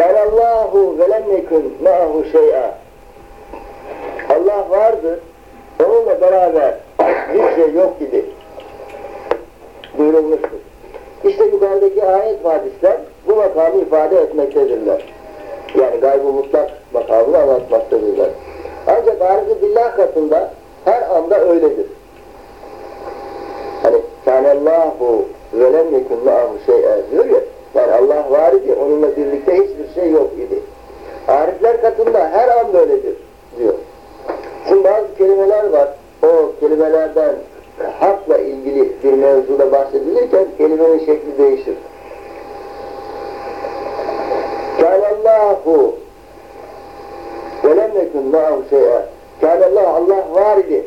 Kâlallâhu ve lem yekun ma'ahu şey'a. Allah vardır, onunla beraber bir şey yok idi. Buyurulmuştur. İşte yukarıdaki ayet hadisler bu makamı ifade etmektedirler. Yani gaybı mutlak makamını anlatmaktadırlar. Ancak arz-ı billah katında her anda öyledir. Hani kânellâhu ve lem yekun ma'ahu şey'e diyor ya, yani Allah var idi, onunla birlikte hiçbir şey yok idi. Arifler katında her an böyledir diyor. Şimdi bazı kelimeler var, o kelimelerden hakla ilgili bir mevzuda bahsedilirken kelimenin şekli değişir. Kânallâhu ve lem yekun ma'ahu şey'e Kânallâhu Allah var idi.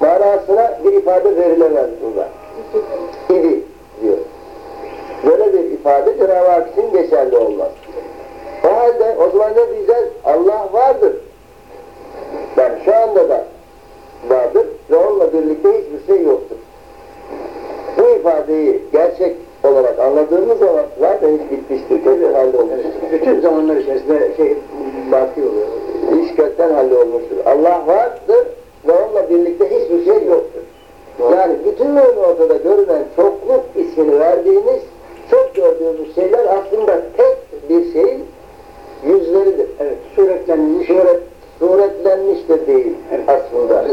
Manasına bir ifade verilemez burada. İdi diyor. Böyle bir ifade Cenab-ı Hak için geçerli olmaz. O halde o zaman ne diyeceğiz? Allah vardır. Yani şu anda da vardır ve onunla birlikte hiçbir şey yoktur. Bu ifadeyi gerçek olarak anladığımız zaman zaten iş bitmiştir. Kökten hallolmuştur. Bütün zamanlar içerisinde şey baki oluyor. İş kökten hallolmuştur. Allah vardır ve onunla birlikte hiçbir şey yoktur. Yani bütünlüğün ortada görünen çokluk ismini verdiğimiz gördüğümüz şeyler aslında tek bir şeyin yüzleridir. Evet, suretlenmiş. Suret, suretlenmiş de değil aslında.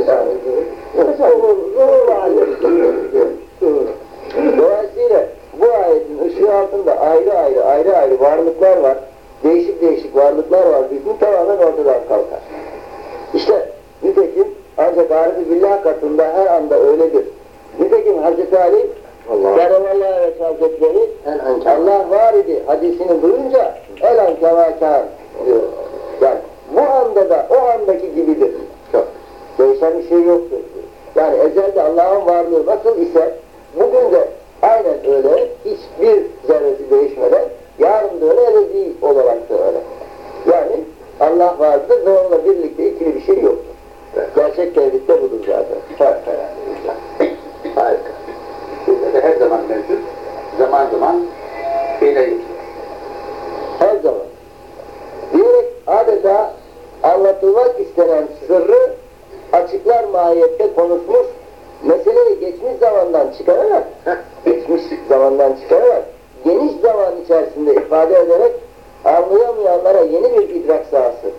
Zuhur, zuhur halinde. Dolayısıyla bu ayetin ışığı altında ayrı ayrı ayrı ayrı varlıklar var. Değişik değişik varlıklar var. Bütün tamamen ortadan kalkar. İşte nitekim ancak arif billah katında her anda öyledir. Nitekim Hazreti Ali Allah. Keramallah ve Hazretleri Allah var idi hadisini duyunca elan kemakan diyor. Yani bu anda da o andaki gibidir. Çok. Değişen bir şey yoktur. Yani ezelde Allah'ın varlığı nasıl ise bugün de aynen öyle hiçbir zerresi değişmeden yarın da öyle ebedi olarak da öyle. Yani Allah vardır ve onunla birlikte ikili bir şey yoktur. Gerçek tevhidde budur zaten. Harika. Bizde de her zaman mevcut. Zaman zaman geçiyor. Her zaman. Diyerek adeta anlatılmak istenen sırrı açıklar mahiyette konuşmuş, meseleyi geçmiş zamandan çıkararak, geçmiş zamandan çıkararak, geniş zaman içerisinde ifade ederek anlayamayanlara yeni bir idrak sahası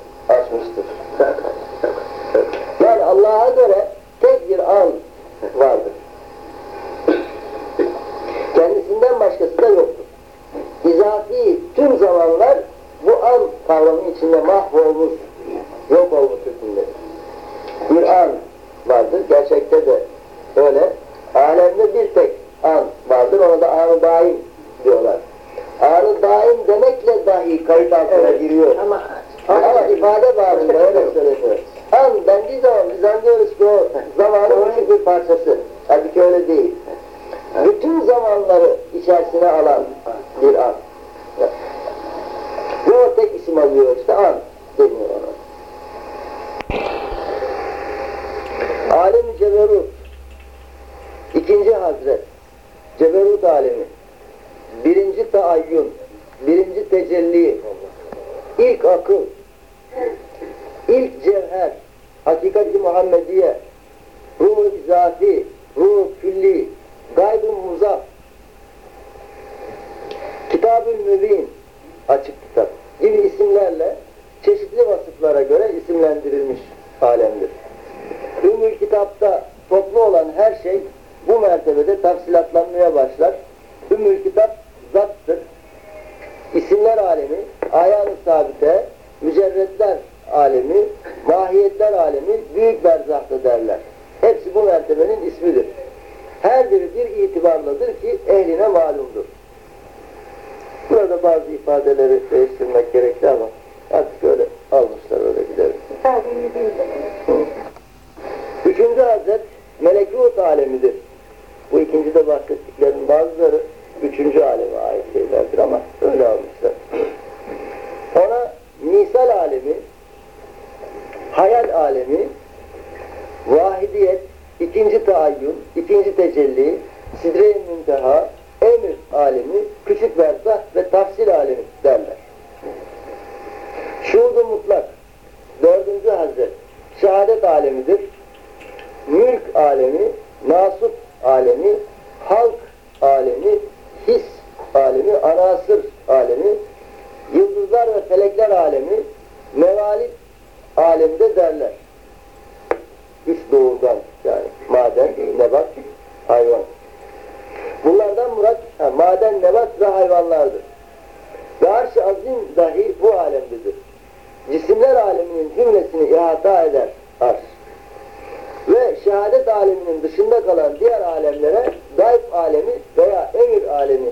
dışında kalan diğer alemlere gayb alemi veya emir alemi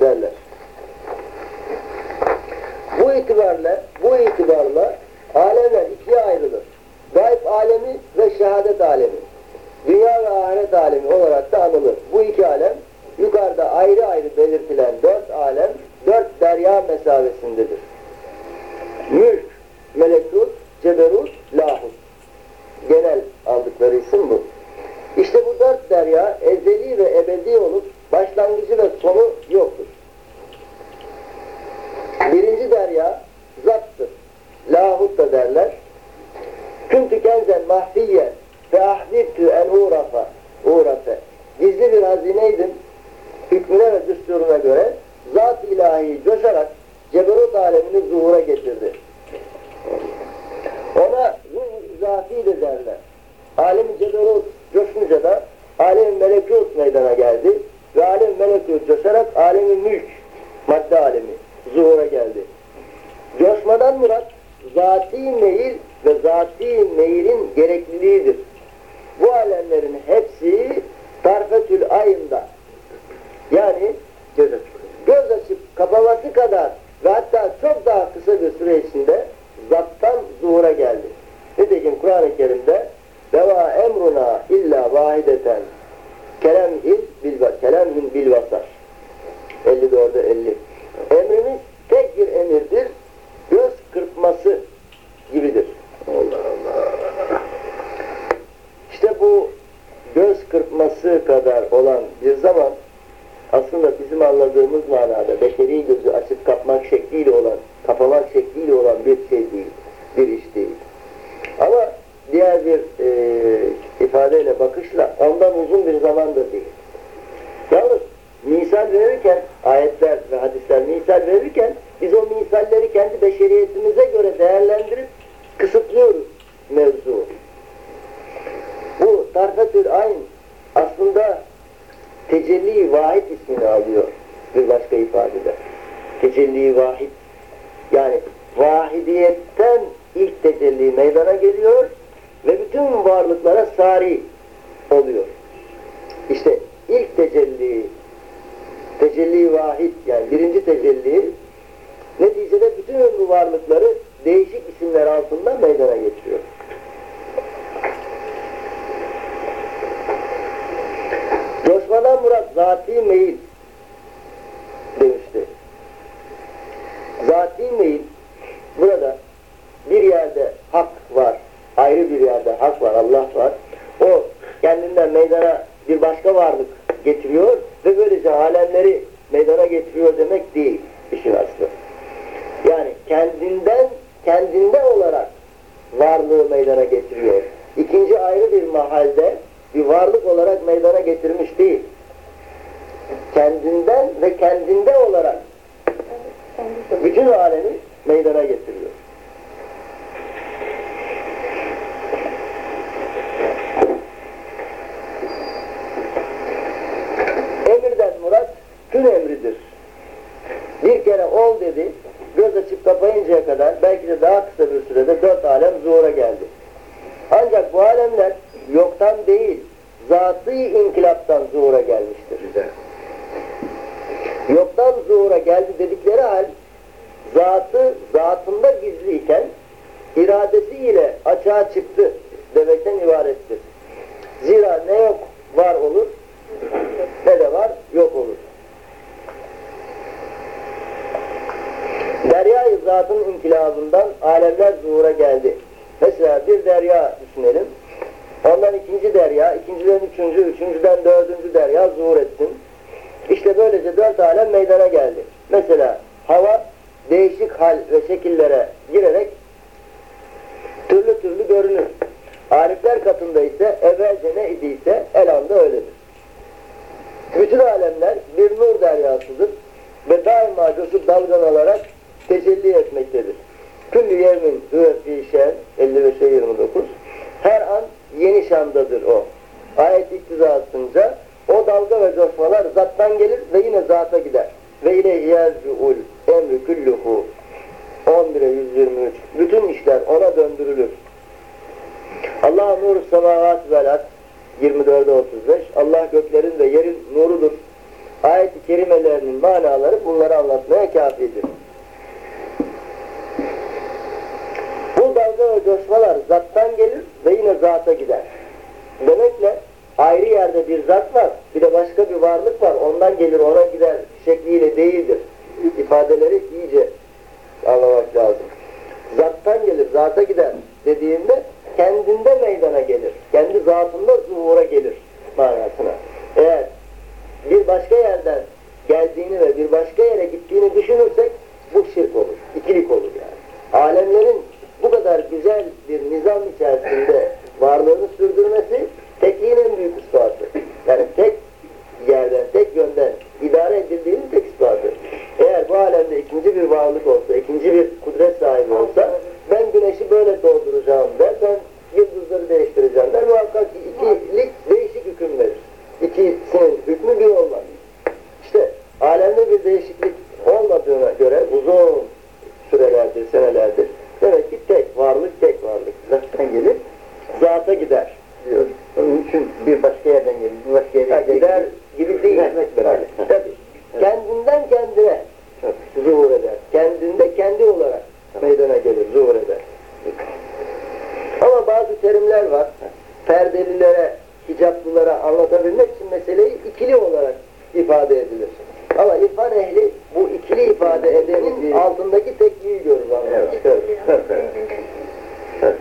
derler. Bu itibarla, bu itibarla alemler ikiye ayrılır. Gayb alemi ve şehadet alemi. Dünya ve ahiret alemi olarak da anılır. Bu iki alem yukarıda ayrı ayrı belirtilen dört alem, dört derya mesabesindedir. Mülk, melekut, ceberut, lahut. Genel aldıkları isim bu. İşte bu dört derya ezeli ve ebedi olup başlangıcı ve sonu yoktur. Birinci derya zattır. Lahut da derler. Küntü kenzen mahfiyen fe ahbibtü en uğrafa uğrafe. Gizli bir hazineydim. Hükmüne ve düsturuna göre zat ilahi coşarak ceberut alemini zuhura getirdi. Ona ruh izafi de derler. Alem-i ceberut coşunca da alem melekut meydana geldi ve alem melekut coşarak alemi mülk madde alemi zuhura geldi. Coşmadan murat zati meyil ve zati meylin gerekliliğidir. Bu alemlerin hepsi tarfetül ayında yani göz açıp, göz açıp kapaması kadar ve hatta çok daha kısa bir süre içinde zattan zuhura geldi. Nitekim Kur'an-ı Kerim'de Deva emruna illa vahideten kelemhil bil, kelemhil bil vasar 54'e 50 Emrimiz tek bir emirdir. Göz kırpması gibidir. Allah Allah. İşte bu göz kırpması kadar olan bir zaman aslında bizim anladığımız manada beşeri gözü açıp kapmak şekliyle olan, kapamak şekliyle olan bir şey değil, bir iş değil. Ama diğer bir e, ifadeyle, bakışla ondan uzun bir zaman da değil. Yalnız misal verirken, ayetler ve hadisler misal verirken biz o misalleri kendi beşeriyetimize göre değerlendirip kısıtlıyoruz mevzu. Bu tarfetül ayn aslında tecelli vahid ismini alıyor bir başka ifadede. Tecelli vahid. Yani vahidiyetten ilk tecelli meydana geliyor ve bütün varlıklara sari oluyor. İşte ilk tecelli tecelli vahid yani birinci tecelli neticede bütün bu varlıkları değişik isimler altında meydana getiriyor. Coşmadan murat zati meyil demişti. Zati meyil burada bir yerde hak var, ayrı bir yerde hak var, Allah var. O kendinden meydana bir başka varlık getiriyor ve böylece alemleri meydana getiriyor demek değil işin aslı. Yani kendinden, kendinde olarak varlığı meydana getiriyor. İkinci ayrı bir mahalde bir varlık olarak meydana getirmiş değil. Kendinden ve kendinde olarak bütün alemi meydana getiriyor. Emirden murat tüm emridir. Bir kere ol dedi, göz açıp kapayıncaya kadar belki de daha kısa bir sürede dört alem zuhura geldi. Ancak bu alemler yoktan değil, zatı inkılaptan zuhura gelmiştir. Güzel. Yoktan zuhura geldi dedikleri hal, zatı zatında gizliyken iradesiyle açığa çıktı demekten ibarettir. Zira ne yok var olur, ne de var yok olur. Derya-i zatın inkılabından alemler zuhura geldi. Mesela bir derya düşünelim. Ondan ikinci derya, ikinciden üçüncü, üçüncüden dördüncü derya zuhur etsin. Böylece dört alem meydana geldi. Mesela hava değişik hal ve şekillere girerek türlü türlü görünür. Arifler katında ise evvelce ne idiyse elanda öyledir. Bütün alemler bir nur deryasıdır ve daima coşup dalgalanarak tecelli etmektedir. Küllü yevmin hüve şen 55'e 29 her an yeni şandadır o. Ayet iktizasınca O dalga ve coşmalar zattan gelir ve yine zata gider. Ve ile yerci'ul emri külluhu 11'e 123. Bütün işler ona döndürülür. Allah nur semavat vel ard 24'e 35. Allah göklerin ve yerin nurudur. Ayet-i kerimelerinin manaları bunları anlatmaya kafidir. Bu dalga ve coşmalar zattan gelir ve yine zata gider. Demekle ayrı yerde bir zat var, bir de başka bir varlık var, ondan gelir ona gider şekliyle değildir. İfadeleri iyice anlamak lazım. Zattan gelir, zata gider dediğinde kendinde meydana gelir. Kendi zatında zuhura gelir manasına. Eğer bir başka yerden geldiğini ve bir başka yere gittiğini düşünürsek bu şirk olur, ikilik olur yani. Alemlerin bu kadar güzel bir nizam içerisinde varlığını sürdürmesi tekliğin en büyük ispatı. Yani tek yerden, tek yönden idare edildiğinin tek ispatı. Eğer bu alemde ikinci bir varlık olsa, ikinci bir kudret sahibi olsa, ben güneşi böyle dolduracağım der, ben yıldızları değiştireceğim der, muhakkak ki ikilik değişik hüküm verir. İkisinin hükmü bir olmaz. İşte alemde bir değişiklik olmadığına göre uzun sürelerdir, senelerdir. Demek ki tek varlık, tek varlık. Zaten gelir, zata gider diyor. Onun için bir başka yerden gelir, bir başka yerden Ha, gider gibi değil. Gitmek beraber. Tabii. Kendinden kendine zuhur eder. Kendinde kendi olarak meydana gelir, zuhur eder. Ama bazı terimler var. Perdelilere, hicaplılara anlatabilmek için meseleyi ikili olarak ifade edilir. Ama irfan ehli bu ikili ifade edenin altındaki tekliği görür. anlar, çıkarır. Evet, evet. Evet.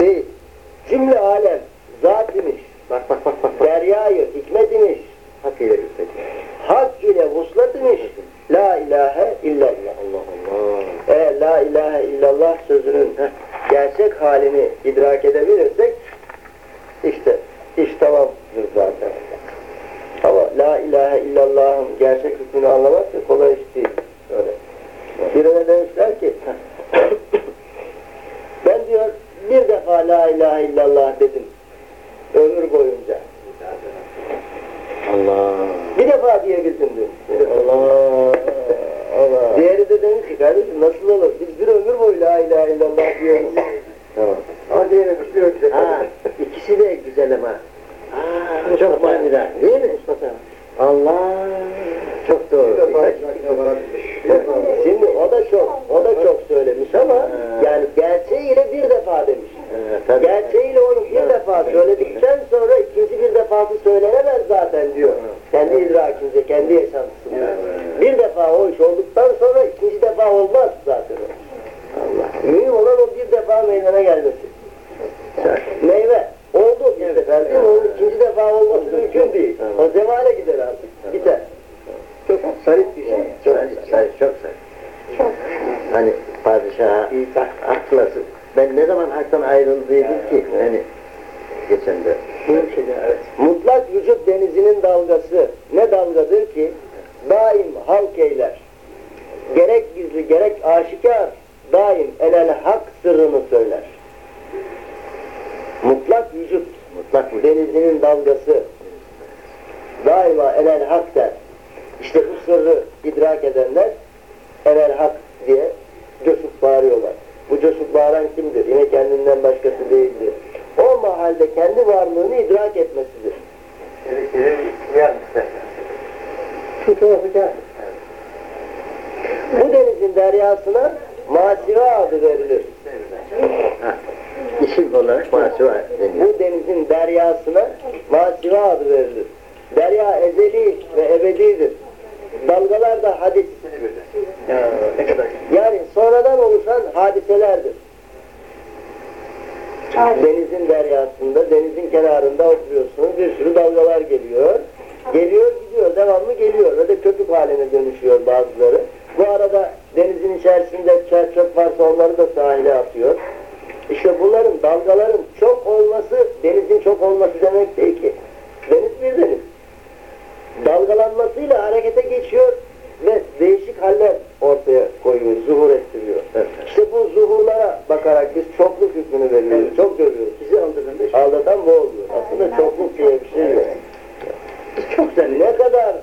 Değil. Cümle alem zat imiş, Bak bak bak bak. bak. deryayı hikmet imiş, Hak ile üstelik. hak ile vuslat imiş, la ilahe illallah. Allah Allah. Eğer la ilahe illallah sözünün gerçek halini idrak edebilirsek işte iş tamamdır zaten. Ama la ilahe illallah'ın gerçek hükmünü anlamak da kolay iş değil. Öyle. Birine demişler ki ben diyor bir defa la ilahe illallah dedim ömür boyunca. Allah. Bir defa diyebildim diyor. Allah. Allah. Diğeri de demiş ki kardeşim nasıl olur? Biz bir ömür boyu la ilahe illallah diyoruz. Tamam. Ama diğeri bir şey Ha, ikisi de güzel ama. Aa, çok manidar. Değil mi Mustafa? Allah. Çok doğru. Şimdi o da çok, o da çok söylemiş ama yani gerçeğiyle bir defa demiş. Ee, tabii. Gerçeğiyle onu bir defa söyledikten sonra ikinci bir defası söylenemez zaten diyor. Kendi idrakince, kendi yaşantısında. Evet. Bir defa o iş olduktan sonra ikinci defa olmaz zaten o. Allah. Mühim olan o bir defa meydana gelmesi. Meyve oldu bir sefer değil mi? Onun ikinci defa olması mümkün değil. O zemale gider artık. Gider. Çok sarip bir şey. Çok Çok güzel, çok güzel. Hani padişaha atlasın. Ben ne zaman haktan ayrıldıydım ki? Hani geçen de. Mutlak vücut denizinin dalgası ne dalgadır ki daim halk eyler. Gerek gizli gerek aşikar daim elel hak sırrını söyler. Mutlak vücut, denizinin dalgası daima elel hak der. İşte bu sırrı idrak edenler elel hak diye coşup bağırıyorlar. Bu coşup bağıran kimdir? Yine kendinden başkası değildir. O mahalde kendi varlığını idrak etmesidir. Bu denizin deryasına masiva adı verilir. İsim olarak maaşı var. deniyor. Bu denizin deryasına masiva adı verilir. Derya ezeli ve ebedidir. Dalgalar da hadis. Ya, ne kadar Yani sonradan oluşan hadiselerdir. Denizin deryasında, denizin kenarında oturuyorsunuz, bir sürü dalgalar geliyor. Geliyor gidiyor, devamlı geliyor ve de köpük haline dönüşüyor bazıları. Bu arada denizin içerisinde çer çöp varsa onları da sahile atıyor. İşte bunların, dalgaların çok olması, denizin çok olması demek değil ki. Deniz bir deniz. Dalgalanmasıyla harekete geçiyor ve değişik haller ortaya koyuyor, zuhur ettiriyor. Evet. İşte bu zuhurlara bakarak biz çokluk hükmünü veriyoruz, Evet. çok görüyoruz. Bizi şu Aldatan bu oluyor. Aslında çokluk diye bir şey yok. çok güzel. Ne kadar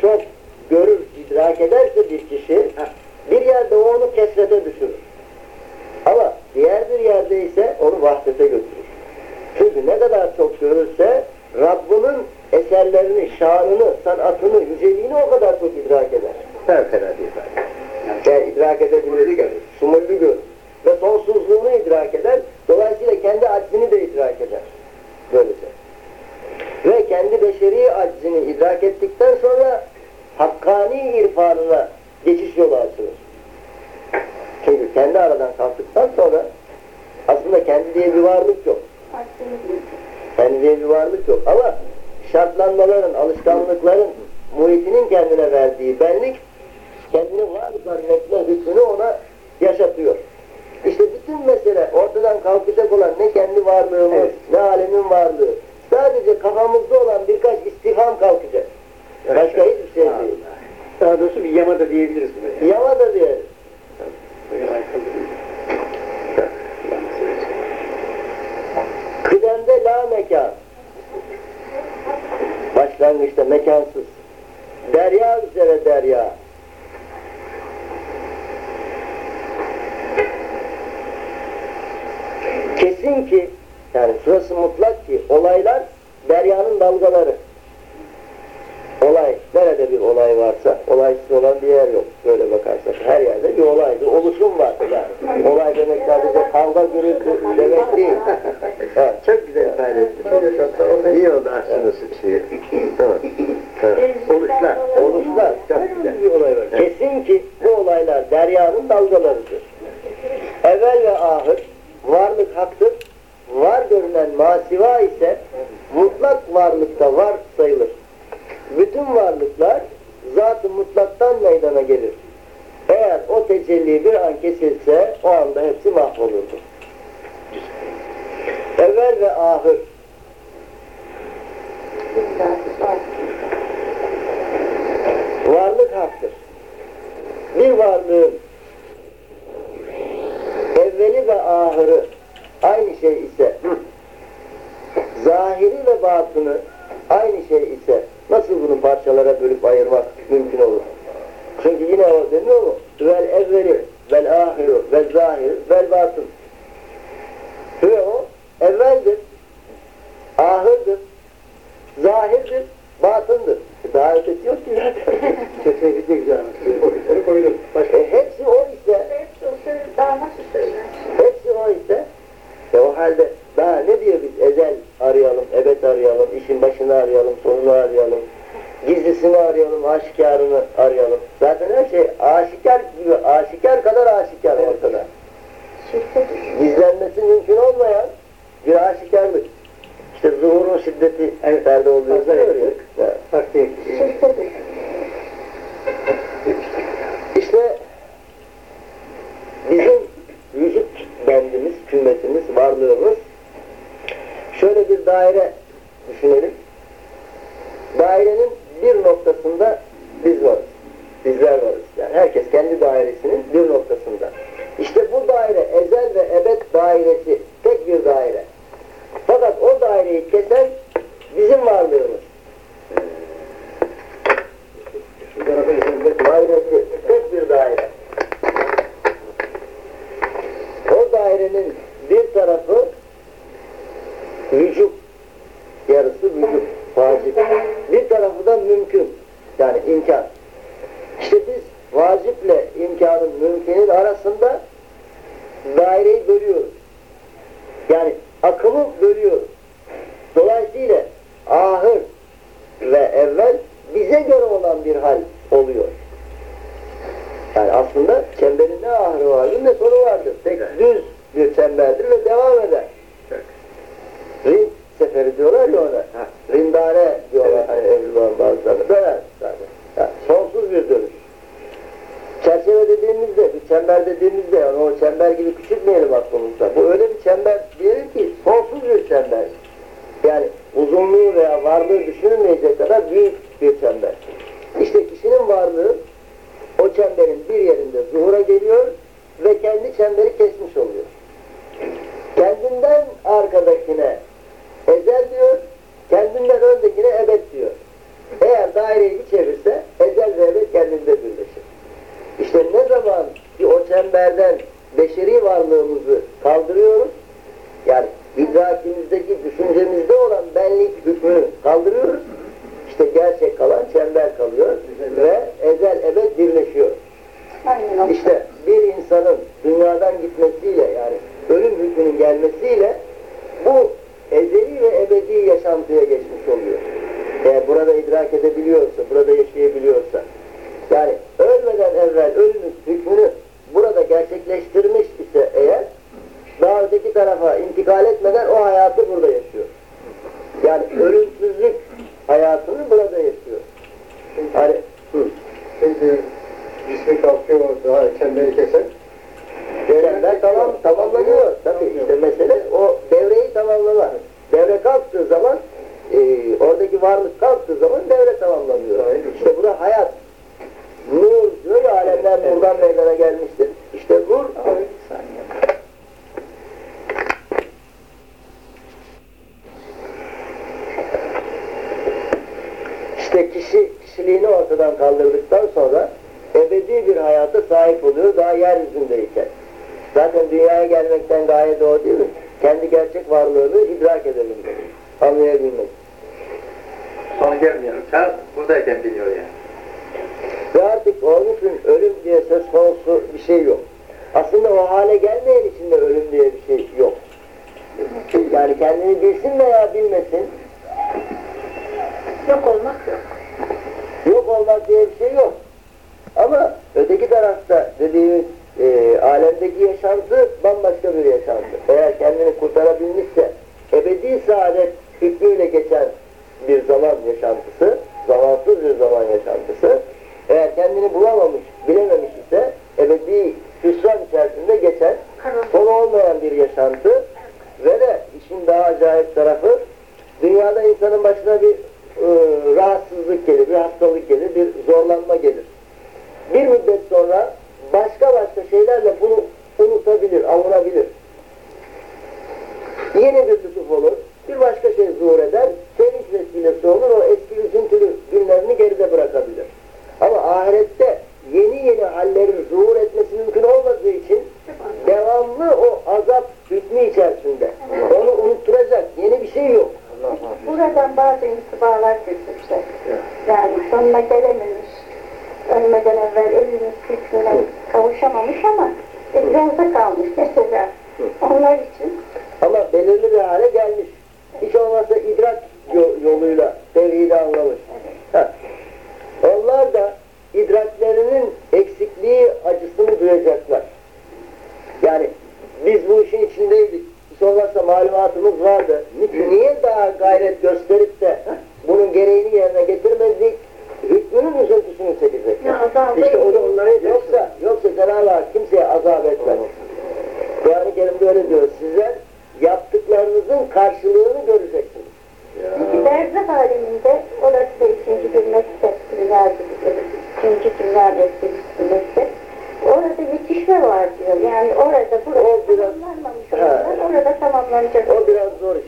çok görür, idrak ederse bir kişi, bir yerde onu kesrete düşürür. Ama diğer bir yerde ise onu vahdete götürür. Çünkü ne kadar çok görürse Rabbinin eserlerini, şanını, sanatını, yüceliğini o kadar çok idrak eder. Fevkalade ifade. Yani idrak edebildiği görür, sumullü görür. Ve sonsuzluğunu idrak eder. Dolayısıyla kendi aczini de idrak eder. Böylece. Ve kendi beşeri aczini idrak ettikten sonra hakkani irfanına geçiş yolu açılır. Çünkü kendi aradan kalktıktan sonra aslında kendi diye bir varlık yok. Kendi diye bir varlık yok. Ama şartlanmaların, alışkanlıkların, muhitinin kendine verdiği benlik kendini var zannetme hükmünü ona yaşatıyor. İşte bütün mesele ortadan kalkacak olan ne kendi varlığımız, Evet. ne alemin varlığı. Sadece kafamızda olan birkaç istifam kalkacak. Başka hiçbir şey değil. Daha doğrusu bir yama da diyebiliriz buna. Yama da diyelim. Kıdemde la mekan. Başlangıçta mekansız. Derya üzere derya. Kesin ki, yani şurası mutlak ki olaylar deryanın dalgaları. Olay, nerede bir olay varsa, olaysız olan bir yer yok. Böyle bakarsak her yerde bir olay, bir oluşum var. Yani. Olay demek sadece kavga gürültü demek değil. Evet. Çok güzel ifade ettin. İyi oldu aslında şey. Tamam. tamam. Oluşlar. Oluşlar. Çok güzel bir olay var. Kesin ki bu olaylar deryanın dalgalarıdır. Evvel ve ahir varlık haktır. Var görünen masiva ise mutlak varlıkta var sayılır. Bütün varlıklar zat-ı mutlaktan meydana gelir. Eğer o tecelli bir an kesilse o anda hepsi mahvolurdu. Evvel ve ahir varlık haktır. Bir varlığın evveli ve ahırı aynı şey ise zahiri ve batını aynı şey ise nasıl bunu parçalara bölüp ayırmak mümkün olur? Çünkü yine o demiyor mu? Vel evveli, vel ahiru, vel zahir, vel batın. Ve o evveldir, ahırdır, zahirdir, batındır. Daha ötesi yok ki zaten. De güzel. Başka. E, hepsi o ise, hepsi o ise, e o halde daha ne diyor biz ezel arayalım, ebed arayalım, işin başını arayalım, sonunu arayalım, gizlisini arayalım, aşikarını arayalım. Zaten her şey aşikar gibi, aşikar kadar aşikar ortada. Gizlenmesi mümkün olmayan bir aşikarlık. İşte zuhurun şiddeti diyor ya. eksik. Evet. Farklı İşte bizim vücut bendimiz, kümmetimiz, varlığımız şöyle bir daire düşünelim. Dairenin bir noktasında biz varız. Bizler varız. Yani herkes kendi dairesinin bir noktasında. İşte bu daire ezel ve ebed dairesi tek bir daire. Fakat o daireyi kesen bizim varlığımız. dairesi tek bir daire. O dairenin bir tarafı vücut, yarısı vücut, vacip. Bir tarafı da mümkün, yani imkan. İşte biz vaciple imkanın, mümkünün arasında daireyi bölüyoruz. Yani akımı bölüyoruz. Dolayısıyla ahır ve evvel bize göre olan bir hal oluyor. Yani aslında çemberin ne ahırı vardır ne sonu vardır. Tek Evet. düz bir çemberdir ve devam eder. Evet. Rind seferi diyorlar ya ona. Ha. Rindare diyorlar Evet. hani evliler bazıları. Döner zaten. Yani sonsuz bir dönüş. Çerçeve dediğimizde, çember dediğimizde yani o çember gibi küçültmeyelim aklımızda. Bu öyle bir çember diyelim ki sonsuz bir çember. Yani uzunluğu veya varlığı düşünülmeyecek kadar büyük bir çember. İşte kişinin varlığı o çemberin bir yerinde zuhura geliyor ve kendi çemberi kesmiş oluyor. Kendinden arkadakine ezel diyor, kendinden öndekine ebed diyor. Eğer daireyi bir çevirse ezel ve ebed kendinde birleşir. İşte ne zaman ki o çemberden beşeri varlığımızı kaldırıyoruz, yani idrakimizdeki, düşüncemizde olan benlik hükmünü kaldırıyoruz, işte gerçek kalan çember kalıyor ve ezel ebed birleşiyor. Aynen. İşte bir insanın dünyadan gitmesiyle yani ölüm hükmünün gelmesiyle bu ezeli ve ebedi yaşantıya geçmiş oluyor. Eğer burada idrak edebiliyorsa, burada yaşayabiliyorsa. Yani ölmeden evvel ölüm hükmünü burada gerçekleştirmiş ise eğer daha öteki tarafa intikal etmeden o hayatı burada yaşıyor. Yani ölümsüzlük hayatını burada yaşıyor. Hani, hı. Şimdi cismi kalkıyor daha keser. Görevler tamam, tamamlanıyor. Tabii işte mesele o devreyi tamamlamak. Devre kalktığı zaman e, oradaki varlık kalktığı zaman devre tamamlanıyor. İşte bu da hayat. Nur diyor ya alemler buradan meydana gelmiştir. İşte nur İşte kişi kişiliğini ortadan kaldırdıktan sonra ebedi bir hayata sahip oluyor daha yeryüzündeyken. Zaten dünyaya gelmekten gaye de o değil mi? Kendi gerçek varlığını idrak edebilmek, anlayabilmek. Sonra gelmiyor. Çağ buradayken biliyor yani. Ve artık onun için ölüm diye söz konusu bir şey yok. Aslında o hale gelmeyen için de ölüm diye bir şey yok. Yani kendini bilsin veya bilmesin, Yok olmak yok. yok olmak diye bir şey yok. Ama öteki tarafta dediğimiz e, alemdeki yaşantı bambaşka bir yaşantı. Eğer kendini kurtarabilmişse ebedi saadet hükmüyle geçen bir zaman yaşantısı, zamansız bir zaman yaşantısı. Eğer kendini bulamamış, bilememiş ise ebedi hüsran içerisinde geçen, sonu olmayan bir yaşantı ve de işin daha acayip tarafı dünyada insanın başına bir e, rahatsızlık gelir, bir hastalık gelir, bir zorlanma gelir. Bir müddet sonra başka başka şeylerle bunu unutabilir, avunabilir. Yeni bir lütuf olur, bir başka şey zuhur eder, sevinç vesilesi olur, o eski üzüntülü günlerini geride bırakabilir. Ama ahirette yeni yeni hallerin zuhur etmesi mümkün olmadığı için devamlı o azap hükmü içerisinde. Onu unutturacak yeni bir şey yok. Buradan bazı intibalar götürse, yani sonuna gelememiş, ölmeden evvel ölümün hükmüne kavuşamamış ama idrarda kalmış mesela. Onlar için Ama belirli bir hale gelmiş. Hiç olmazsa idrak yo- yoluyla tevhidi anlamış. Ha. Onlar da idraklerinin eksikliği acısını duyacaklar. Yani biz bu işin içindeydik. Hiç olmazsa malumatımız vardı. Ni- Niye daha gayret gösterip de bunun gereğini yerine getirmedik? Hükmünün üzüntüsünü azabı- İşte o da onların yoksa, yoksa Cenab-ı Hak kimseye azap etmez. Kur'an-ı Kerim'de öyle diyor. Sizler yaptıklarınızın karşılığını göreceksiniz. iki derzak aleminde orası da ikinci bir gibi, ikinci dünya mektep. Orada yetişme var diyor. Yani orada burada O biraz- tamamlanmamış olanlar orada tamamlanacak. O biraz zor iş.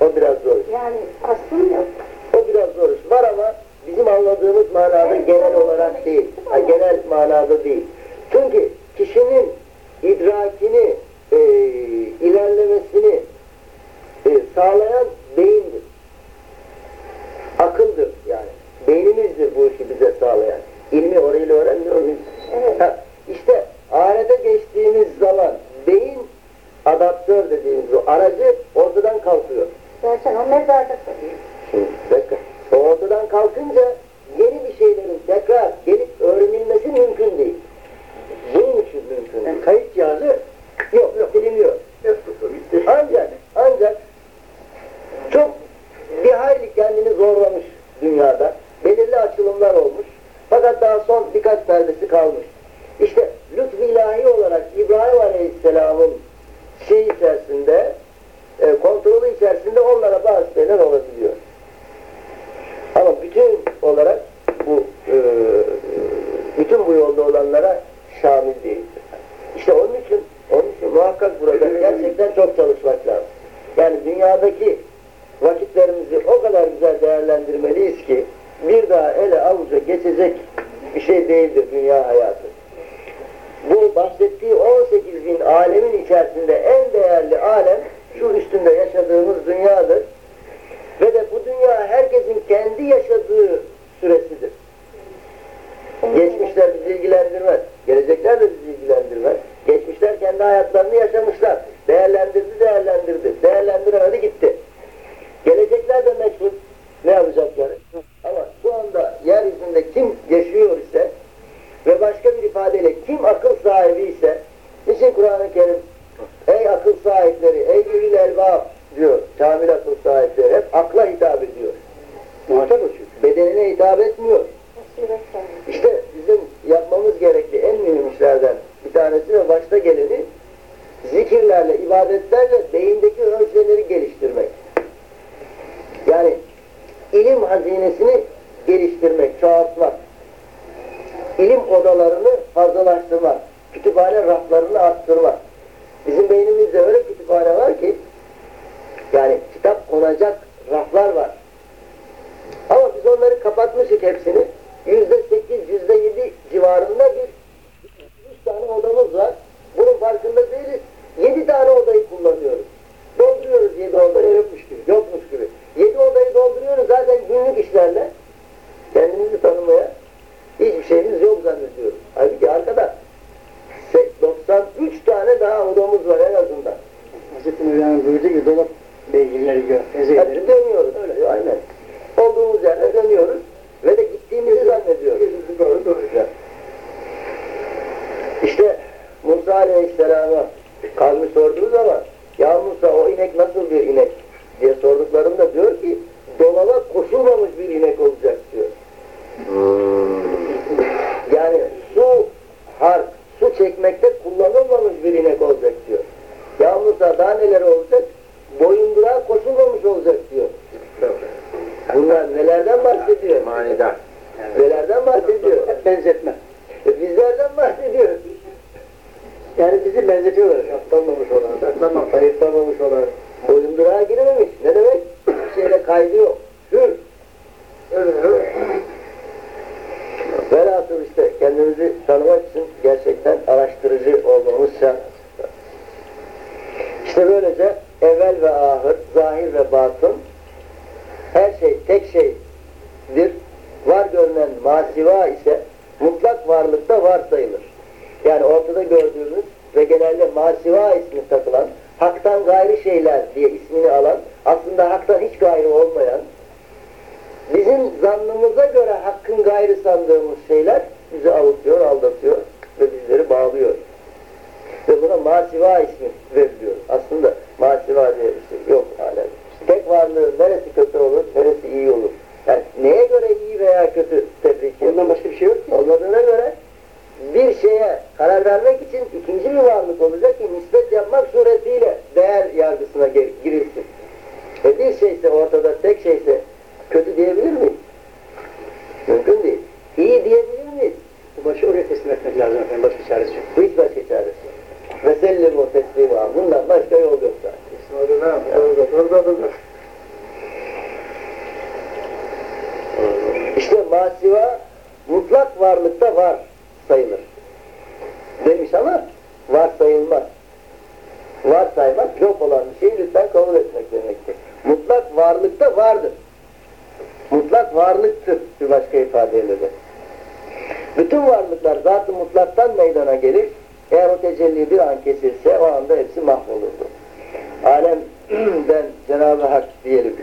O biraz zor iş. Yani aslında yok. O biraz zor iş. Var ama bizim anladığımız manada genel olarak değil. Ha, genel manada değil. Çünkü kişinin idrakini, e, ilerlemesini e, sağlayan beyindir. Akıldır yani. Beynimizdir bu işi bize sağlayan. İlmi orayla öğrenmiyor muyuz? Evet. Ha, işte ahirete geçtiğimiz zaman beyin adaptör dediğimiz o aracı ortadan kalkıyor. Zaten o mezarda kalıyor. Şimdi dakika. O ortadan kalkınca yeni bir şeylerin tekrar gelip öğrenilmesi mümkün değil. Bunun için mümkün değil. Kayıt cihazı yok, yok biliniyor. Ancak, ancak çok bir hayli kendini zorlamış dünyada. Belirli açılımlar olmuş. Fakat daha son birkaç perdesi kalmış. İşte lütf ilahi olarak İbrahim Aleyhisselam'ın şey içerisinde, e, kontrolü içerisinde onlara bazı şeyler olabiliyor. Ama bütün olarak bu e, bütün bu yolda olanlara şamil değildir. İşte onun için, onun için muhakkak burada gerçekten çok çalışmak lazım. Yani dünyadaki vakitlerimizi o kadar güzel değerlendirmeliyiz ki bir daha ele avuca geçecek bir şey değildir dünya hayatı. Bu bahsettiği 18 bin alemin içerisinde şeyimiz yok zannediyoruz. Halbuki arkada se- 93 tane daha odamız var en azından. Hazreti Mevlana buyurdu ki dolap beygirleri gör, ezeyleri. Hep dönüyoruz. Öyle diyor, aynen. Olduğumuz yerde dönüyoruz ve de gittiğimizi zannediyoruz. Doğru doğru. Güzel. İşte Musa Aleyhisselam'a kavmi sorduğu zaman ya Musa o inek nasıl bir inek diye sorduklarında diyor ki dolaba koşulmamış bir inek olacak diyor. Yani su harp, su çekmekte kullanılmamış bir inek olacak diyor. Ya Musa daha neler olacak? Boyunduruğa koşulmamış olacak diyor. Bunlar nelerden bahsediyor? Manidar. Nelerden bahsediyor? Benzetme. E, Bizlerden bahsediyor. Yani bizi benzetiyorlar. Atlanmamış olan, atlanmamış, ayıplanmamış olan. Boyunduruğa girememiş. Ne demek? Bir şeyle kaydı yok. Hür. Velhasıl işte kendimizi tanımak için gerçekten araştırıcı olmamız şart. İşte böylece evvel ve ahir, zahir ve batın her şey tek şeydir. Var görünen masiva ise mutlak varlıkta var sayılır. Yani ortada gördüğümüz ve genelde masiva ismi takılan, haktan gayri şeyler diye ismini alan, aslında haktan hiç gayrı olmayan, bizim zannımıza göre hakkın gayrı sandığımız şeyler bizi avutuyor, aldatıyor ve bizleri bağlıyor. Ve buna masiva ismi veriliyor. Aslında masiva diye bir şey yok alem. Tek varlığın neresi kötü olur, neresi iyi olur. Yani neye göre iyi veya kötü tebrik Ondan başka bir şey yok ki. olmadığına göre bir şeye karar vermek için ikinci bir varlık olacak ki nispet yapmak suretiyle değer yargısına gir- girilsin. Ve bir şeyse ortada tek şeyse kötü diyebilir miyiz? Mümkün değil. İyi diyebilir miyiz? Bu başı oraya teslim etmek lazım efendim. Başka çaresi yok. Hiç başka çaresi yok. Ve sellim o teslima. Bundan başka yol yok zaten. İşte masiva mutlak varlıkta var sayılır. Demiş ama var sayılmaz. Var saymak yok olan bir şeyi lütfen kabul etmek demektir. Mutlak varlıkta vardır. Mutlak varlıktır bir başka ifadeyle de. Bütün varlıklar zat-ı mutlaktan meydana gelir. Eğer o tecelli bir an kesilse o anda hepsi mahvolurdu. Alemden Cenab-ı Hak diyelim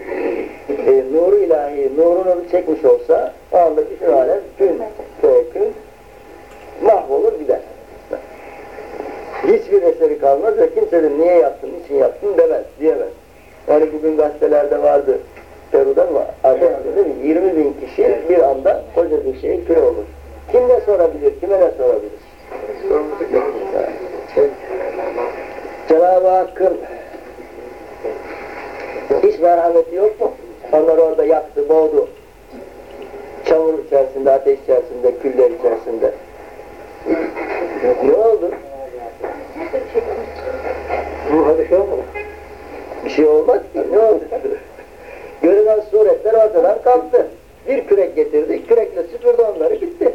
e, nuru ilahi nurunu çekmiş olsa o anda bütün alem gün gün mahvolur gider. Hiçbir eseri kalmaz ve kimse de niye yaptın, niçin yaptın demez, diyemez. Yani bugün gazetelerde vardı Peru'da mı? Arjantin'de değil mi? 20 bin kişi bir anda koca bir şey köy olur. Kim ne sorabilir, kime ne sorabilir? Cenab-ı Hakk'ın hiç merhameti yok mu? Onları orada yaktı, boğdu. Çamur içerisinde, ateş içerisinde, küller içerisinde. ne oldu? Bu hadi şey olmadı. Bir şey olmaz ki. Ne oldu? Görünen suretler ortadan kalktı. Bir kürek getirdi, kürekle süpürdü onları gitti.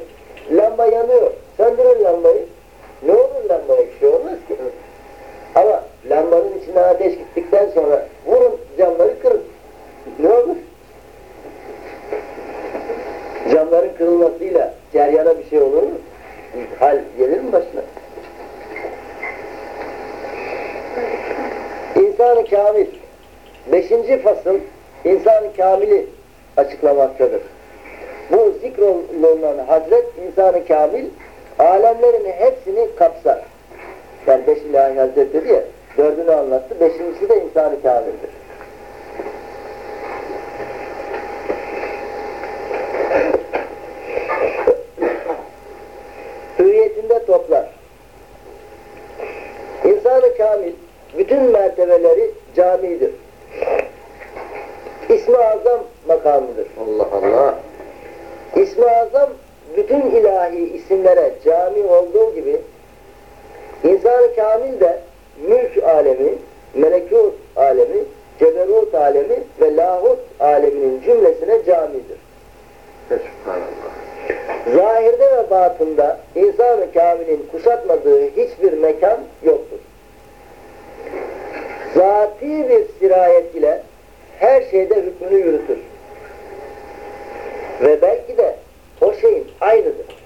Lamba yanıyor. Söndürün lambayı. Ne olur lambaya bir şey olmaz ki. Ama lambanın içine ateş gittikten sonra vurun camları kırın. Ne olur? Camların kırılmasıyla ceryana bir şey olur mu? Hal gelir mi başına? İnsan-ı Kamil. Beşinci fasıl İnsan-ı Kamil'i açıklamaktadır. Bu zikrolunan Hazret İnsan-ı Kamil alemlerin hepsini kapsar. Yani beş ilahi Hazret dedi ya, dördünü anlattı, beşincisi de İnsan-ı Kamil'dir. Hüviyetinde toplar. İnsan-ı Kamil bütün mertebeleri camidir. İsmi Azam makamıdır. Allah Allah. İsmi Azam bütün ilahi isimlere cami olduğu gibi İnsan-ı Kamil de mülk alemi, melekut alemi, ceberut alemi ve lahut aleminin cümlesine camidir. Subhanallah. Zahirde ve batında İnsan-ı Kamil'in kuşatmadığı hiçbir mekan yoktur. Zati bir sirayet ile her şeyde hükmünü yürütür. Ve belki de o şeyin aynıdır.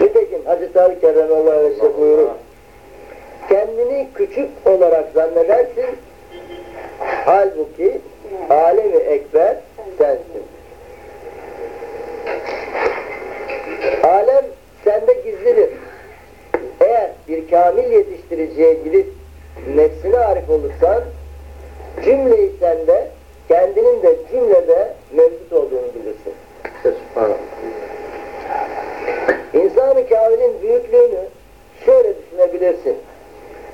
Nitekim Hacı Tarık Kerremallahu Aleyhi ve Sellem buyurur. Kendini küçük olarak zannedersin, halbuki alemi ekber sensin. Gizlidir. Eğer bir kamil yetiştiriciye gidip nefsine arif olursan cümleyi sende kendinin de cümlede mevcut olduğunu bilirsin. İnsan-ı Kamil'in büyüklüğünü şöyle düşünebilirsin.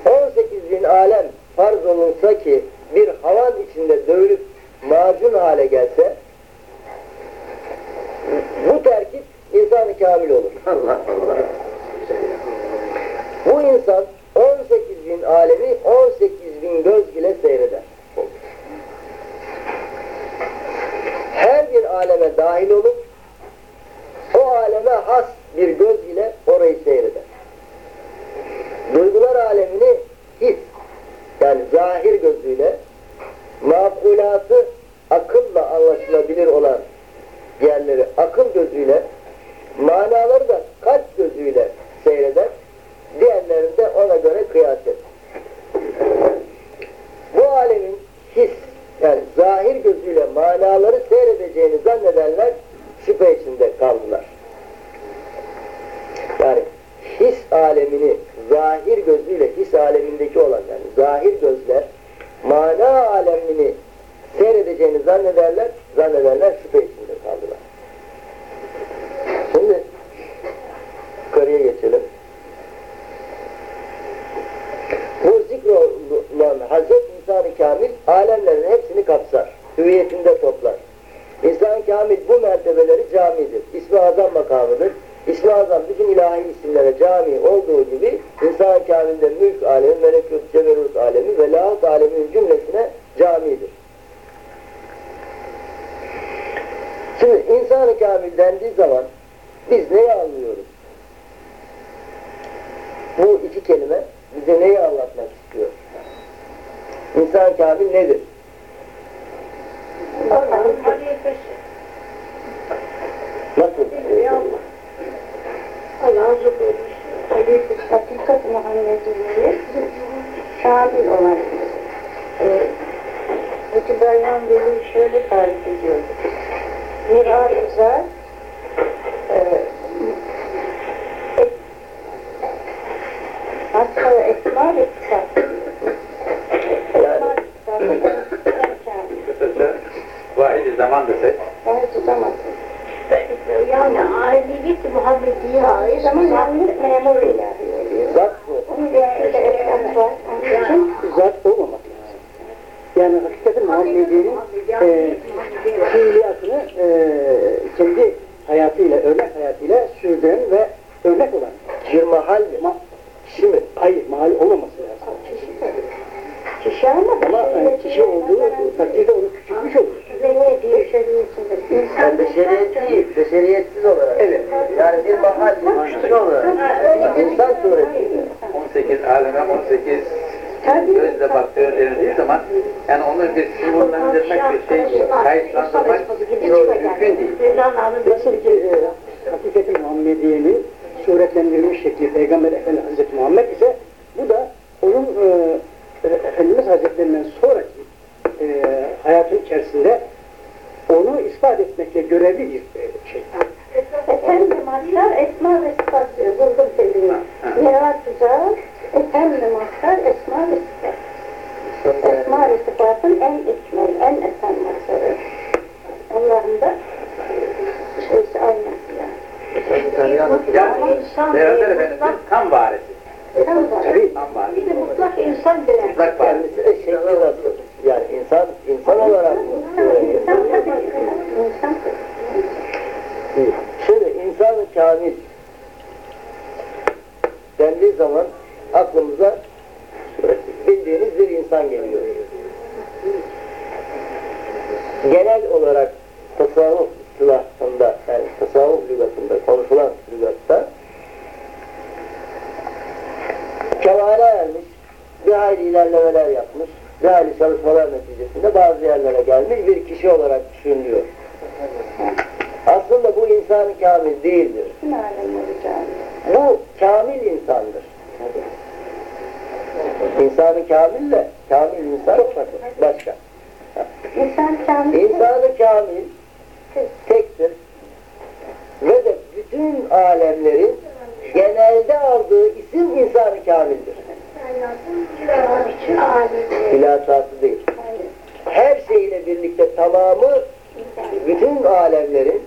18 bin alem farz olunsa ki bir havan içinde dövülüp macun hale gelse bu terkip insan-ı kamil olur. Allah Allah. Bu insan 18 bin alemi 18 bin göz ile seyreder. Her bir aleme dahil olup o aleme has bir göz ile orayı seyreder. Duygular alemini his yani zahir gözüyle makulatı akılla anlaşılabilir olan yerleri akıl gözüyle manaları da kalp gözüyle seyreder. Diğerlerini de ona göre kıyas et. Bu alemin his yani zahir gözüyle manaları seyredeceğini zannedenler şüphe içinde kaldılar. Yani his alemini zahir gözüyle his alemindeki olan yani zahir gözler mana alemini seyredeceğini zannederler, zannederler şüphe içinde kaldılar. Şimdi yukarıya geçelim. Bu zikrolunan Hazret İnsan-ı Kamil alemlerin hepsini kapsar. Hüviyetinde toplar. İnsan-ı Kamil bu mertebeleri camidir. İsmi Azam makamıdır. İsmi Azam bütün ilahi isimlere cami olduğu gibi İnsan-ı Kamil'de mülk alemi, melekut, ceberut alemi ve lahut aleminin cümlesine camidir. Şimdi İnsan-ı Kamil dendiği zaman biz neyi anlıyoruz? Bu iki kelime bize neyi anlatmak istiyor? İnsan kamil nedir? Nasıl? Ee, Allah'ın zulü, hakikat Muhammed'in şamil olan Hacı Bayram Veli şöyle tarif ediyordu. Mirar-ı e, et, Hatta ekmal iktisat. Ekmal iktisat. En kamil. Kısacası vahidi zaman desek Daha tutamazsın. Yani aidiyet Muhammediye ait Zaman yalnız memur ilahi oluyor. Zat mı? Onun bir şöyle esnaf var. Onun için zat olmamak lazım. Yani hakikaten Muhammedi'nin e, fiiliyatını e, kendi hayatıyla, örnek hayatıyla sürdüren ve örnek olan. Şirmahal mi? Ma, Kişi mi? hayır, mal olmaması lazım. kişi ama Ama e, kişi olduğu olduğu takdirde onu küçültmüş olur. Zeye diye şeriyetsidir. İnsan Yani beşeriyet değil, beşeriyetsiz olarak. Evet. Yani bir mahalli, kişi olarak. İnsan suretiyle. 18 aleme 18 gözle bakıyor denildiği zaman yani onu bir sınırlandırmak bir şey kayıtlandırmak mümkün değil. Nasıl ki e, hakikati Muhammediye'nin suretlendirilmiş şekli Peygamber Efendimiz Hazreti Muhammed ise bu da onun e, Efendimiz Hazretlerinden sonraki e, hayatın içerisinde onu ispat etmekle görevli bir e, şey. Efendi mazhar esma ve sıfat diyor. Buldum sözünü. Yaratıcı efendi mazhar esma ve sıfat. Esma ve sıfatın en ikmel, en esen mazharı. Allah'ın da şeysi aynası yani. Yani Peygamber Efendimiz tam varisi. Tam. Tabii varisi. Bir de mutlak insan denen. Mutlak varisi. Şekli nasıl? Yani insan, insan olarak? İnsan tabii. İnsan Şimdi insan-ı kamil dendiği zaman aklımıza bildiğiniz bir insan geliyor. Genel olarak tasavvuf silahında yani tasavvuf lügatında konuşulan lügatta kemale ermiş, bir hayli ilerlemeler yapmış, bir hayli çalışmalar neticesinde bazı yerlere gelmiş bir kişi olarak düşünülüyor. Aslında bu insan kamil değildir. bütün. Bu kamil insandır. İnsanı kamille, kamil insan başka. İnsan kamil. İnsanı kamil tektir ve de bütün alemlerin genelde aldığı isim insanı kamildir. Bilasası değil. Her şeyle birlikte tamamı bütün alemlerin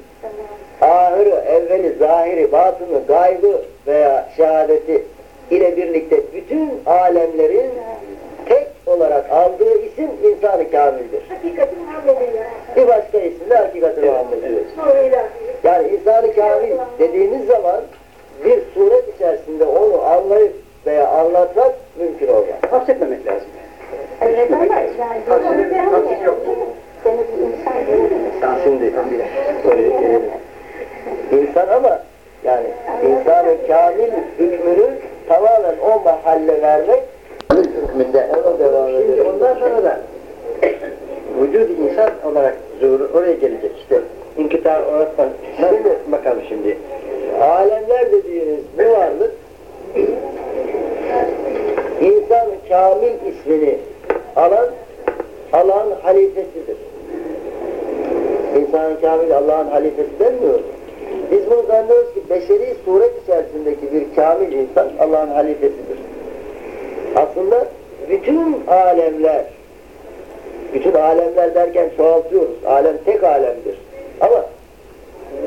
ahırı, evveli, zahiri, batını, gaybı veya şehadeti ile birlikte bütün alemlerin tek olarak aldığı isim insan-ı kamildir. Bir başka isim de hakikat-ı Muhammed'dir. Yani insan-ı kamil dediğimiz zaman bir suret içerisinde onu anlayıp veya anlatmak mümkün olmaz. hapsetmemek lazım. Evet ama yani. Seni bir insan değil mi? Şimdi öyle gelelim. İnsan ama yani insanı kamil hükmünü tamamen o mahalle vermek hükmünde ona devam ediyor. Ondan sonra da vücud insan olarak zuhur oraya gelecek işte. İnkıta orası. Şimdi bakalım şimdi. Alemler dediğiniz bu varlık insan kamil ismini alan Allah'ın halifesidir. İnsan kamil Allah'ın halifesi denmiyor mu? Biz bunu zannediyoruz ki beşeri suret içerisindeki bir kamil insan Allah'ın halifesidir. Aslında bütün alemler, bütün alemler derken çoğaltıyoruz. Alem tek alemdir. Ama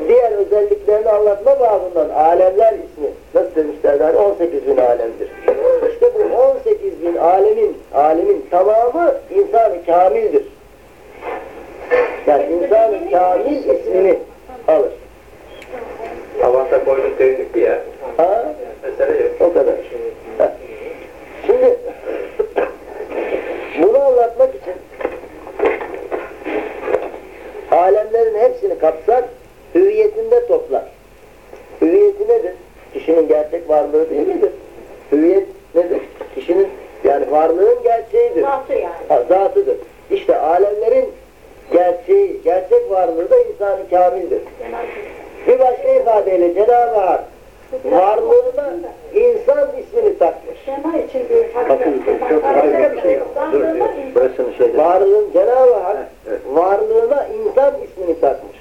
diğer özelliklerini anlatma babından alemler ismi nasıl demişler yani 18 bin alemdir. İşte bu 18 bin alemin alemin tamamı insan-ı kamildir. Yani insan-ı kamil ismini alır. Havanda koyduk dedik ya. Ha? Mesele yok. O kadar. Ha. Şimdi bunu anlatmak için alemlerin hepsini kapsar, hüviyetinde toplar. Hüviyeti nedir? Kişinin gerçek varlığı değil midir? Hüviyet nedir? Kişinin yani varlığın gerçeğidir. Zatı yani. Ha, zatıdır. İşte alemlerin gerçeği, gerçek varlığı da insan-ı kamildir. Bir başka ifadeyle Cenab-ı Hak varlığına insan ismini takmış. Bakın çok harika bir şey. Dur. Burasını şöyle. Varlığın Cenab-ı Hak Evet. varlığına insan ismini takmış.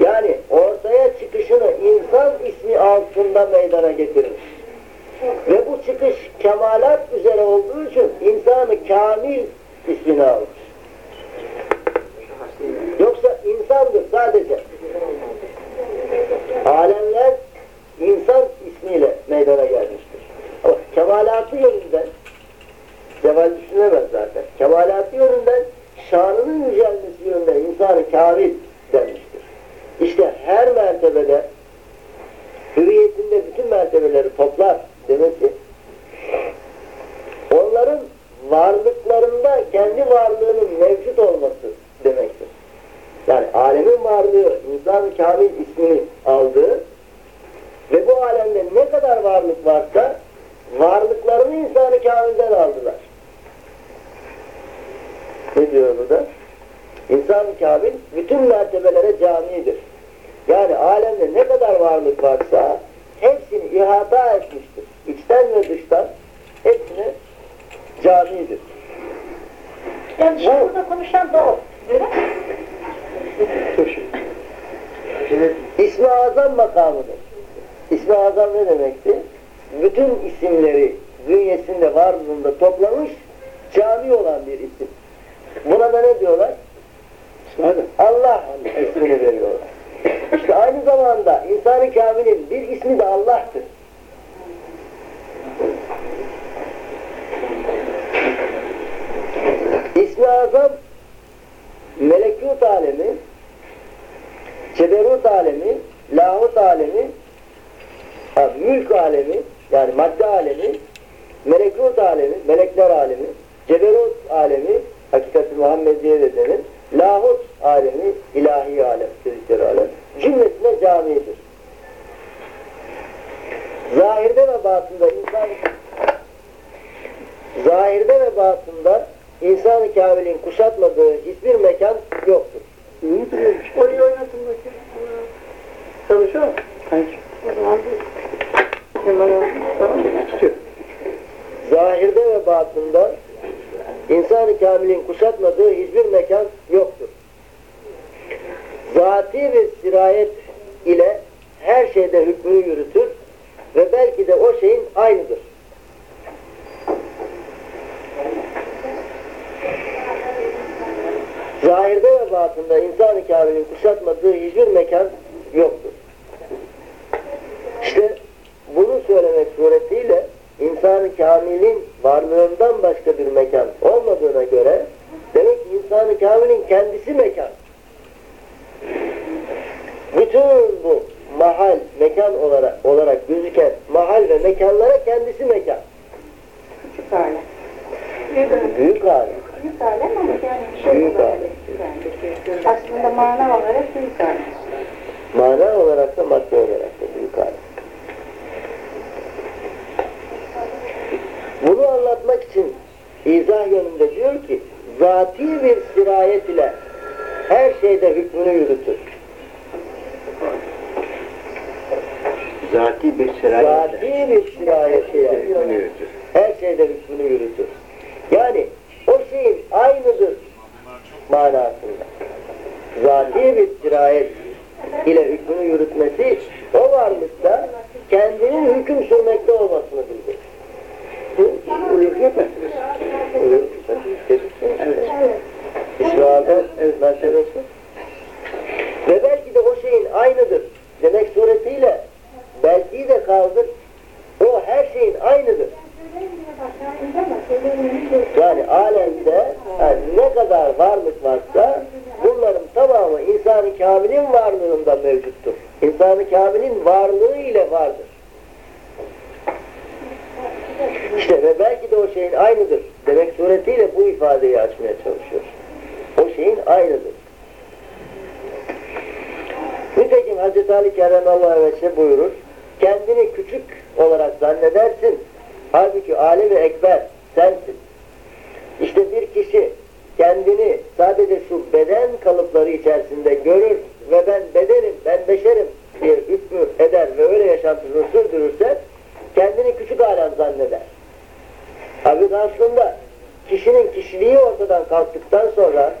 Yani ortaya çıkışını insan ismi altında meydana getirmiş. Ve bu çıkış kemalat üzere olduğu için insanı kamil ismini almış. Yoksa insandır sadece. Alemler insan ismiyle meydana gelmiştir. Ama kemalatı yönünden Cemal düşünemez zaten. Kemalatı yönünden şanının yücelmesi yönünden insan-ı kamil denmiştir. İşte her mertebede hüviyetinde bütün mertebeleri toplar demesi onların varlıklarında kendi varlığını varlığının mevcut olması demektir. Yani alemin varlığı, insan kamil ismini aldığı ve bu alemde ne kadar varlık varsa varlıklarını insanı kamilden aldılar. Ne diyor burada? İnsan-ı kamil bütün mertebelere camidir. Yani alemde ne kadar varlık varsa hepsini ihata etmiştir. İçten ve dıştan hepsine camidir. Yani şimdi burada konuşan da o. Öyle mi? Şimdi İsmi Azam makamıdır. İsmi Azam ne demekti? Bütün isimleri bünyesinde varlığında toplamış cami olan bir isim. Buna da ne diyorlar? Allah ismini veriyorlar. İşte aynı zamanda insan-ı kamilin bir ismi de Allah'tır. İsmi azam melekut alemi, ceberut alemi, lahut alemi, mülk alemi, yani madde alemi, melekut alemi, melekler alemi, ceberut alemi, hakikati Muhammediye de denir, lahut alemi, ilahi alem, dedikleri alem, cümlesine camidir. Zahirde ve batında insan zahirde ve batında insan-ı kamilin kuşatmadığı hiçbir mekan yoktur. Niye? Orayı oynatın bakayım. Çalışıyor mu? Hayır. Zahirde ve batında insan-ı kamilin kuşatmadığı hiçbir mekan yoktur. Zati ve sirayet ile her şeyde hükmünü yürütür ve belki de o şeyin aynıdır. Zahirde ve batında insan-ı kamilin kuşatmadığı hiçbir mekan yoktur. İşte bunu söylemek suretiyle insan-ı kamilin varlığından başka bir mekan olmadığına göre demek ki insan-ı kamilin kendisi mekan. Bütün bu mahal, mekan olarak, olarak gözüken mahal ve mekanlara kendisi mekan. Küçük alem. Büyük alem. Büyük alem ama yani şey olarak. Aslında mana olarak büyük alem. Mana olarak da madde olarak da büyük alem. Bunu anlatmak için izah yönünde diyor ki zati bir sirayet ile her şeyde hükmünü yürütür. Zati bir sırayet. Zati bir sirayet ile her şeyde hükmünü yürütür. Yani o şeyin aynıdır manasında. Zati bir sirayet ile hükmünü yürütmesi o varlıkta kendinin hüküm sürmekte olmasını bildirir. Uluhiyet mi? Evet. İsra'da evet. Ve belki de o şeyin aynıdır demek suretiyle belki de kaldır o her şeyin aynıdır. Yani alemde yani ne kadar varlık varsa bunların tamamı insan-ı kamilin varlığında mevcuttur. İnsan-ı kamilin varlığı ile vardır. İşte ve belki de o şeyin aynıdır demek suretiyle bu ifadeyi açmaya çalışıyor. O şeyin aynıdır. Nitekim Hz. Ali Kerremallahu Aleyhi buyurur, kendini küçük olarak zannedersin, halbuki alem-i ekber sensin. İşte bir kişi kendini sadece şu beden kalıpları içerisinde görür ve ben bedenim, ben beşerim diye hükmü eder ve öyle yaşantısını sürdürürse kendini küçük alem zanneder. Halbuki aslında kişinin kişiliği ortadan kalktıktan sonra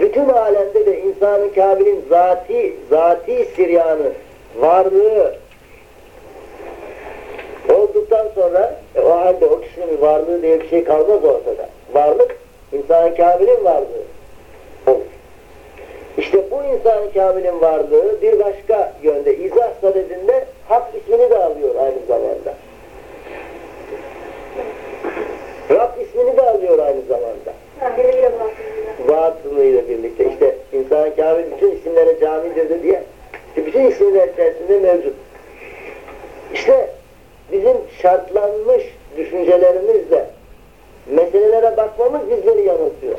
bütün alemde de insanın Kabil'in zati, zati siryanı, varlığı olduktan sonra e, o halde o kişinin varlığı diye bir şey kalmaz ortada. Varlık, insan-ı kamilin varlığı olur. İşte bu insan-ı kamilin varlığı bir başka yönde izah sadedinde hak ismini de alıyor aynı zamanda. Rab ismini de alıyor aynı zamanda. Batılığıyla birlikte işte insan-ı kamil bütün isimlere camidir dedi ya. İşte bütün isimler içerisinde mevcut. İşte bizim şartlanmış düşüncelerimizle meselelere bakmamız bizleri yanıltıyor.